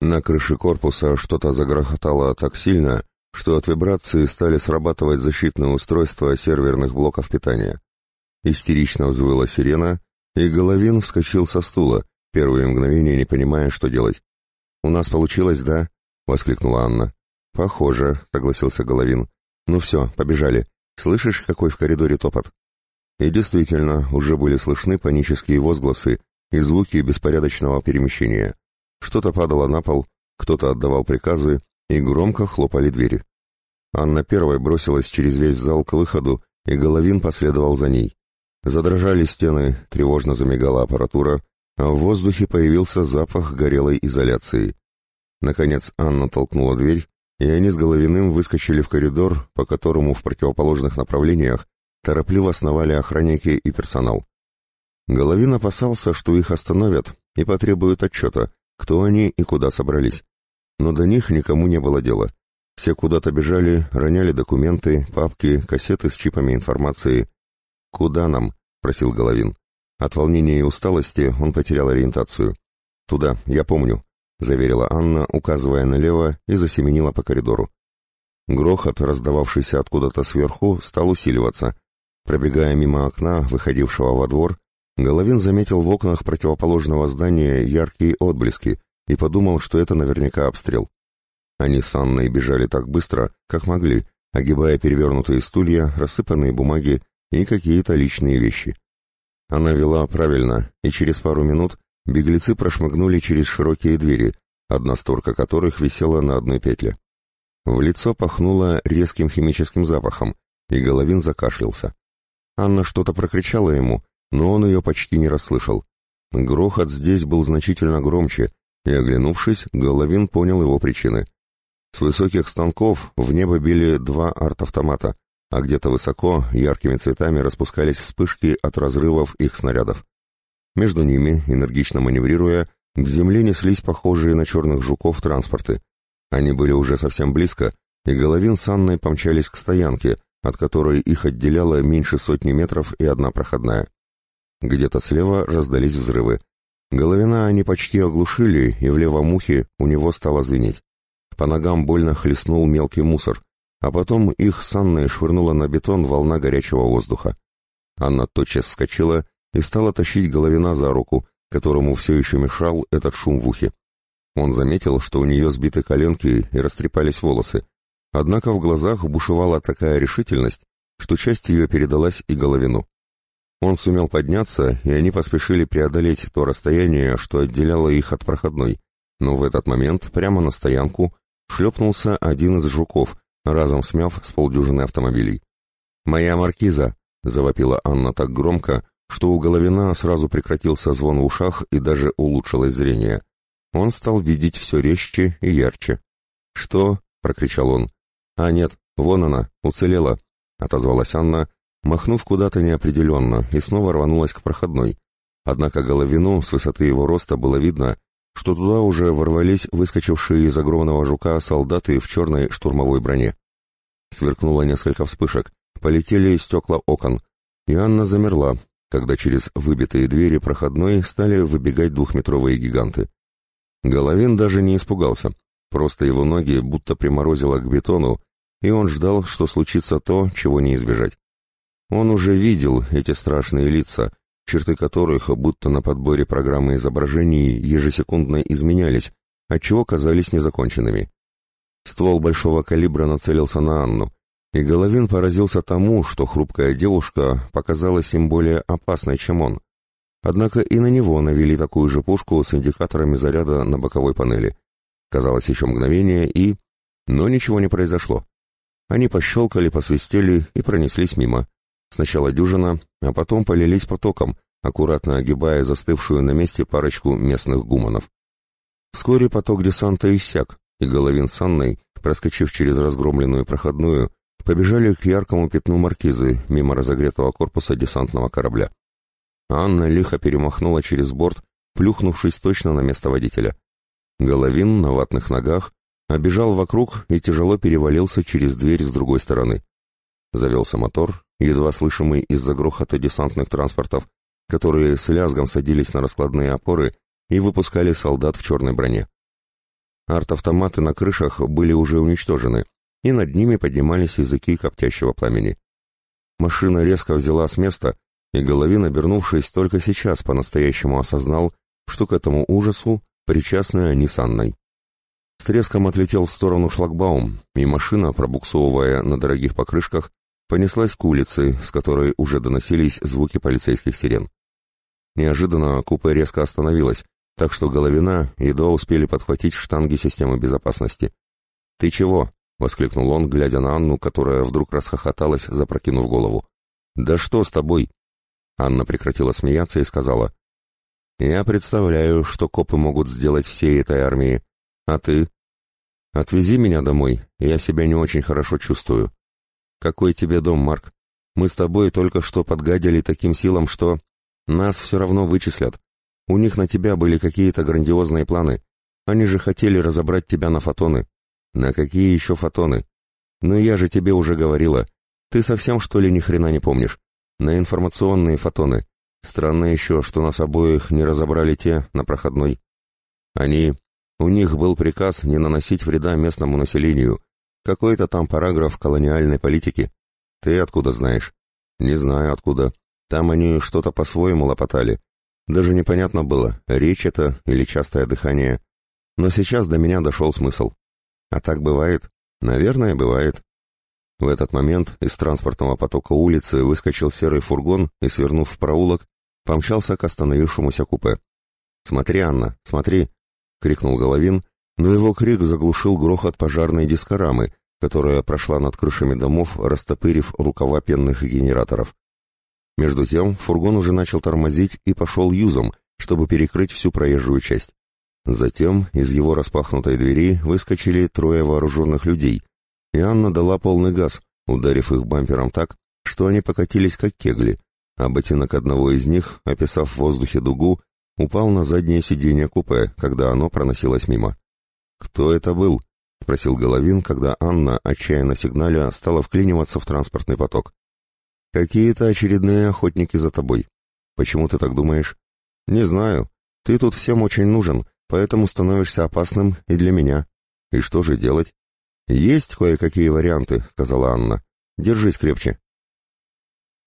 На крыше корпуса что-то загрохотало так сильно, что от вибрации стали срабатывать защитные устройства серверных блоков питания. Истерично взвыла сирена, и Головин вскочил со стула, первые мгновения не понимая, что делать. «У нас получилось, да?» — воскликнула Анна. «Похоже», — согласился Головин. «Ну все, побежали. Слышишь, какой в коридоре топот?» И действительно, уже были слышны панические возгласы и звуки беспорядочного перемещения. Что-то падало на пол, кто-то отдавал приказы, и громко хлопали двери. Анна первой бросилась через весь зал к выходу, и Головин последовал за ней. Задрожали стены, тревожно замигала аппаратура, а в воздухе появился запах горелой изоляции. Наконец Анна толкнула дверь, и они с Головиным выскочили в коридор, по которому в противоположных направлениях торопливо сновали охранники и персонал. Головин опасался, что их остановят и потребуют отчета, кто они и куда собрались. Но до них никому не было дела. Все куда-то бежали, роняли документы, папки, кассеты с чипами информации. «Куда нам?» — просил Головин. От волнения и усталости он потерял ориентацию. «Туда, я помню», — заверила Анна, указывая налево, и засеменила по коридору. Грохот, раздававшийся откуда-то сверху, стал усиливаться. Пробегая мимо окна, выходившего во двор, Головин заметил в окнах противоположного здания яркие отблески и подумал, что это наверняка обстрел. Они с Анной бежали так быстро, как могли, огибая перевернутые стулья, рассыпанные бумаги и какие-то личные вещи. Она вела правильно, и через пару минут беглецы прошмыгнули через широкие двери, одна створка которых висела на одной петле. В лицо пахнуло резким химическим запахом, и Головин закашлялся. Анна что-то прокричала ему, но он ее почти не расслышал. Грохот здесь был значительно громче, и, оглянувшись, Головин понял его причины. С высоких станков в небо били два арт-автомата, а где-то высоко яркими цветами распускались вспышки от разрывов их снарядов. Между ними, энергично маневрируя, к земле неслись похожие на черных жуков транспорты. Они были уже совсем близко, и Головин с Анной помчались к стоянке, от которой их отделяло меньше сотни метров и одна проходная. Где-то слева раздались взрывы. Головина они почти оглушили, и в левом ухе у него стало звенеть. По ногам больно хлестнул мелкий мусор, а потом их с Анной швырнула на бетон волна горячего воздуха. Анна тотчас вскочила и стала тащить Головина за руку, которому все еще мешал этот шум в ухе. Он заметил, что у нее сбиты коленки и растрепались волосы, однако в глазах бушевала такая решительность, что часть ее передалась и Головину. Он сумел подняться, и они поспешили преодолеть то расстояние, что отделяло их от проходной, но в этот момент прямо на стоянку шлепнулся один из жуков, разом смяв с полдюжины автомобилей. «Моя маркиза!» — завопила Анна так громко, что у Головина сразу прекратился звон в ушах и даже улучшилось зрение. Он стал видеть все резче и ярче. «Что?» — прокричал он. «А нет, вон она, уцелела», — отозвалась Анна, махнув куда-то неопределенно, и снова рванулась к проходной. Однако Головину с высоты его роста было видно, что туда уже ворвались выскочившие из огромного жука солдаты в черной штурмовой броне. Сверкнуло несколько вспышек, полетели стекла окон, и Анна замерла, когда через выбитые двери проходной стали выбегать двухметровые гиганты. Головин даже не испугался, просто его ноги будто приморозило к бетону, и он ждал, что случится то, чего не избежать. Он уже видел эти страшные лица, черты которых, будто на подборе программы изображений, ежесекундно изменялись, отчего казались незаконченными. Ствол большого калибра нацелился на Анну, и Головин поразился тому, что хрупкая девушка показалась им более опасной, чем он. Однако и на него навели такую же пушку с индикаторами заряда на боковой панели. Казалось еще мгновение и... Но ничего не произошло. Они пощелкали, посвистели и пронеслись мимо. Сначала дюжина, а потом полились потоком, аккуратно огибая застывшую на месте парочку местных гуманов. Вскоре поток десанта иссяк, и Головин с Анной, проскочив через разгромленную проходную, побежали к яркому пятну маркизы мимо разогретого корпуса десантного корабля. Анна лихо перемахнула через борт, плюхнувшись точно на место водителя. Головин на ватных ногах обежал вокруг и тяжело перевалился через дверь с другой стороны. Завелся мотор, едва слышимый из-за грохота десантных транспортов, которые с лязгом садились на раскладные опоры и выпускали солдат в черной броне. Арт-автоматы на крышах были уже уничтожены, и над ними поднимались языки коптящего пламени. Машина резко взяла с места, и Головин, обернувшись, только сейчас по-настоящему осознал, что к этому ужасу причастны они с Анной. С треском отлетел в сторону шлагбаум, и машина, пробуксовывая на дорогих покрышках, понеслась к улице, с которой уже доносились звуки полицейских сирен. Неожиданно купе резко остановилось, так что Головина едва успели подхватить штанги системы безопасности. «Ты чего?» — воскликнул он, глядя на Анну, которая вдруг расхохоталась, запрокинув голову. «Да что с тобой?» Анна прекратила смеяться и сказала. «Я представляю, что копы могут сделать всей этой армии. А ты? Отвези меня домой, я себя не очень хорошо чувствую». «Какой тебе дом, Марк? Мы с тобой только что подгадили таким силам, что... Нас все равно вычислят. У них на тебя были какие-то грандиозные планы. Они же хотели разобрать тебя на фотоны. На какие еще фотоны? Ну я же тебе уже говорила. Ты совсем, что ли, ни хрена не помнишь? На информационные фотоны. Странно еще, что нас обоих не разобрали те на проходной. Они... У них был приказ не наносить вреда местному населению. Какой-то там параграф колониальной политики. Ты откуда знаешь? Не знаю откуда. Там они что-то по-своему лопотали. Даже непонятно было, речь это или частое дыхание. Но сейчас до меня дошел смысл. А так бывает? Наверное, бывает. В этот момент из транспортного потока улицы выскочил серый фургон и, свернув в проулок, помчался к остановившемуся купе. «Смотри, Анна, смотри!» — крикнул Головин, но его крик заглушил грохот пожарной дискорамы, которая прошла над крышами домов, растопырив рукава пенных генераторов. Между тем фургон уже начал тормозить и пошел юзом, чтобы перекрыть всю проезжую часть. Затем из его распахнутой двери выскочили трое вооруженных людей, и Анна дала полный газ, ударив их бампером так, что они покатились как кегли, а ботинок одного из них, описав в воздухе дугу, упал на заднее сиденье купе, когда оно проносилось мимо. «Кто это был?» — спросил Головин, когда Анна, отчаянно сигналя, стала вклиниваться в транспортный поток. «Какие-то очередные охотники за тобой. Почему ты так думаешь?» «Не знаю. Ты тут всем очень нужен, поэтому становишься опасным и для меня. И что же делать?» «Есть кое-какие варианты», — сказала Анна. «Держись крепче».